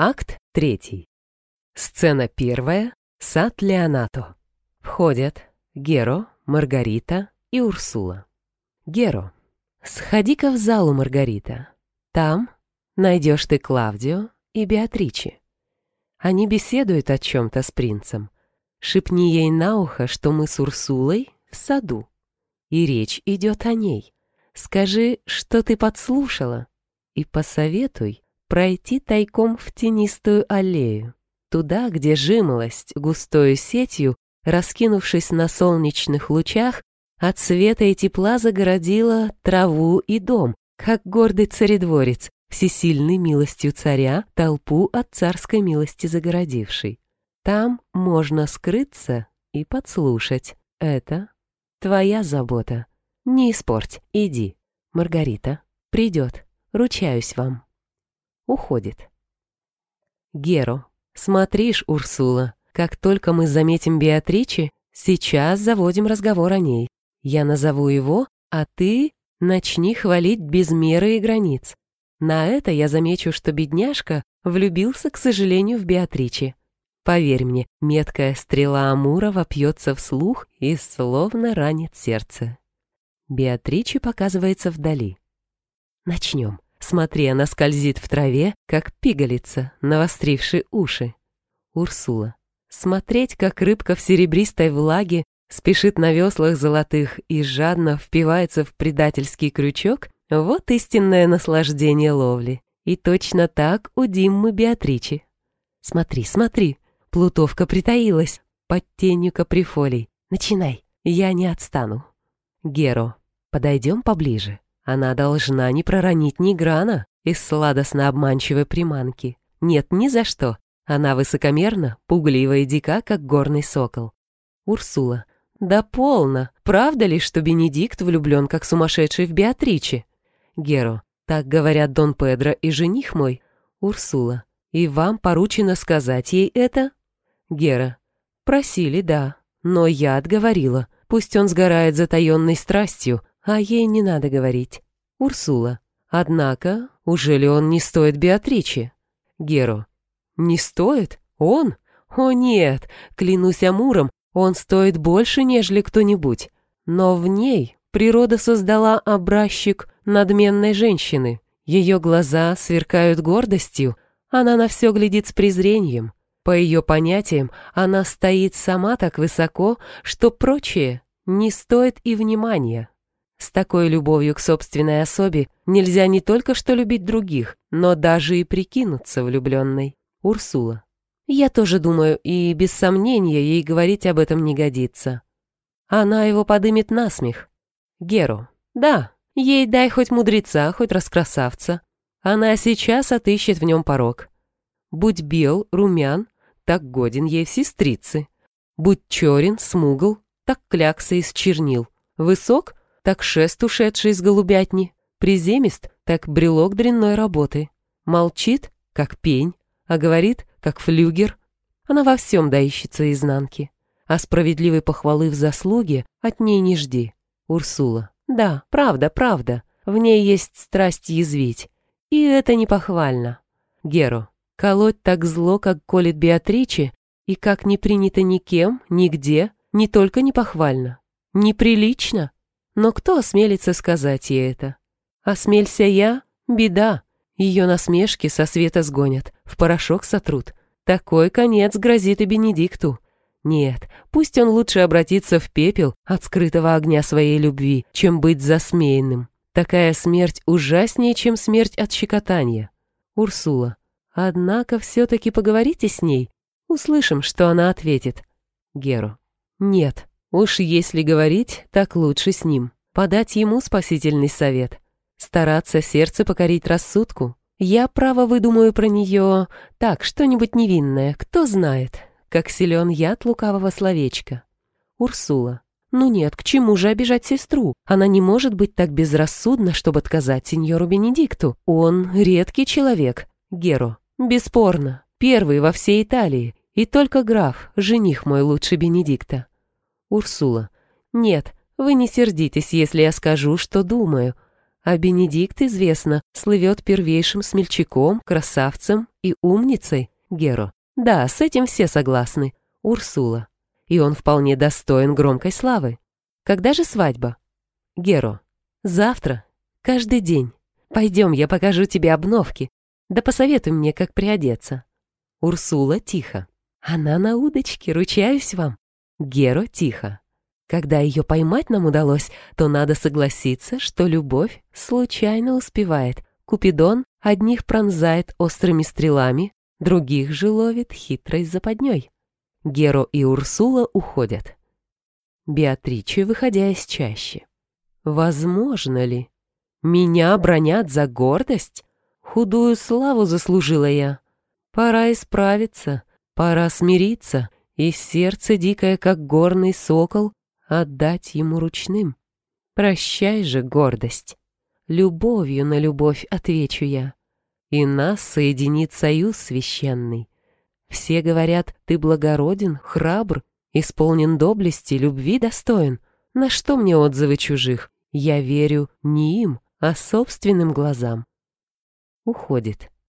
Акт третий. Сцена первая. Сад Леонато. Входят Геро, Маргарита и Урсула. Геро. Сходи-ка в залу, Маргарита. Там найдешь ты Клавдио и Беатричи. Они беседуют о чем-то с принцем. Шепни ей на ухо, что мы с Урсулой в саду. И речь идет о ней. Скажи, что ты подслушала, и посоветуй пройти тайком в тенистую аллею, туда, где жимолость густою сетью, раскинувшись на солнечных лучах, от света и тепла загородила траву и дом, как гордый царедворец, всесильный милостью царя, толпу от царской милости загородивший. Там можно скрыться и подслушать. Это твоя забота. Не испорть, иди. Маргарита придет, ручаюсь вам. Уходит. Геро, смотришь, Урсула, как только мы заметим Беатричи, сейчас заводим разговор о ней. Я назову его, а ты начни хвалить без меры и границ. На это я замечу, что бедняжка влюбился, к сожалению, в Беатричи. Поверь мне, меткая стрела Амура вопьется вслух и словно ранит сердце. Беатричи показывается вдали. Начнем. Смотри, она скользит в траве, как пигалица, навостривши уши. Урсула. Смотреть, как рыбка в серебристой влаге спешит на веслах золотых и жадно впивается в предательский крючок, вот истинное наслаждение ловли. И точно так удим мы Беатричи. Смотри, смотри, Плутовка притаилась под тенью каприфолей. Начинай, я не отстану. Геро, подойдем поближе. Она должна не проронить ни грана из сладостно-обманчивой приманки. Нет, ни за что. Она высокомерна, пуглива и дика, как горный сокол. Урсула. Да полно. Правда ли, что Бенедикт влюблен, как сумасшедший в Беатриче? Геро. Так говорят Дон Педро и жених мой. Урсула. И вам поручено сказать ей это? Гера. Просили, да. Но я отговорила. Пусть он сгорает затаенной страстью, а ей не надо говорить. Урсула. Однако, уже ли он не стоит Беатричи? Геро. Не стоит? Он? О нет, клянусь Амуром, он стоит больше, нежели кто-нибудь. Но в ней природа создала образчик надменной женщины. Ее глаза сверкают гордостью, она на все глядит с презрением. По ее понятиям, она стоит сама так высоко, что прочее не стоит и внимания. С такой любовью к собственной особе нельзя не только что любить других, но даже и прикинуться влюбленной. Урсула. Я тоже думаю, и без сомнения ей говорить об этом не годится. Она его подымет на смех. Геру. Да, ей дай хоть мудреца, хоть раскрасавца. Она сейчас отыщет в нем порог. Будь бел, румян, так годен ей в сестрицы. Будь черен, смугл, так клякса из чернил. Высок, так шест ушедший из голубятни. Приземист, так брелок дрянной работы. Молчит, как пень, а говорит, как флюгер. Она во всем доищется изнанки. А справедливой похвалы в заслуге от ней не жди. Урсула. Да, правда, правда. В ней есть страсть язвить. И это не похвально. Геро. Колоть так зло, как колет Беатриче, и как не принято никем, нигде, не только не похвально, неприлично. Но кто осмелится сказать ей это? Осмелься я — беда. Ее насмешки со света сгонят, в порошок сотрут. Такой конец грозит и Бенедикту. Нет, пусть он лучше обратится в пепел от скрытого огня своей любви, чем быть засмеянным. Такая смерть ужаснее, чем смерть от щекотания. Урсула. Однако все-таки поговорите с ней. Услышим, что она ответит. Геру. Нет, уж если говорить, так лучше с ним. Подать ему спасительный совет. Стараться сердце покорить рассудку. Я, право, выдумаю про нее так, что-нибудь невинное, кто знает, как силен яд лукавого словечка. Урсула. Ну нет, к чему же обижать сестру? Она не может быть так безрассудна, чтобы отказать сеньору Бенедикту. Он редкий человек. Геро. Бесспорно, первый во всей Италии, и только граф, жених мой лучше Бенедикта. Урсула. Нет, вы не сердитесь, если я скажу, что думаю. а Бенедикт, известно, слывет первейшим смельчаком, красавцем и умницей, Геро. Да, с этим все согласны. Урсула. И он вполне достоин громкой славы. Когда же свадьба? Геро. Завтра. Каждый день. Пойдем, я покажу тебе обновки. Да посоветуй мне, как приодеться. Урсула тихо. Она на удочке, ручаюсь вам. Геро тихо. Когда ее поймать нам удалось, то надо согласиться, что любовь случайно успевает. Купидон одних пронзает острыми стрелами, других же ловит хитрой западней. Геро и Урсула уходят. Беатриче, выходя из чащи. Возможно ли? Меня бронят за гордость? Худую славу заслужила я. Пора исправиться, пора смириться, и сердце дикое, как горный сокол, отдать ему ручным. Прощай же, гордость. Любовью на любовь отвечу я. И нас соединит союз священный. Все говорят, ты благороден, храбр, исполнен доблести, любви достоин. На что мне отзывы чужих? Я верю не им, а собственным глазам. Уходит.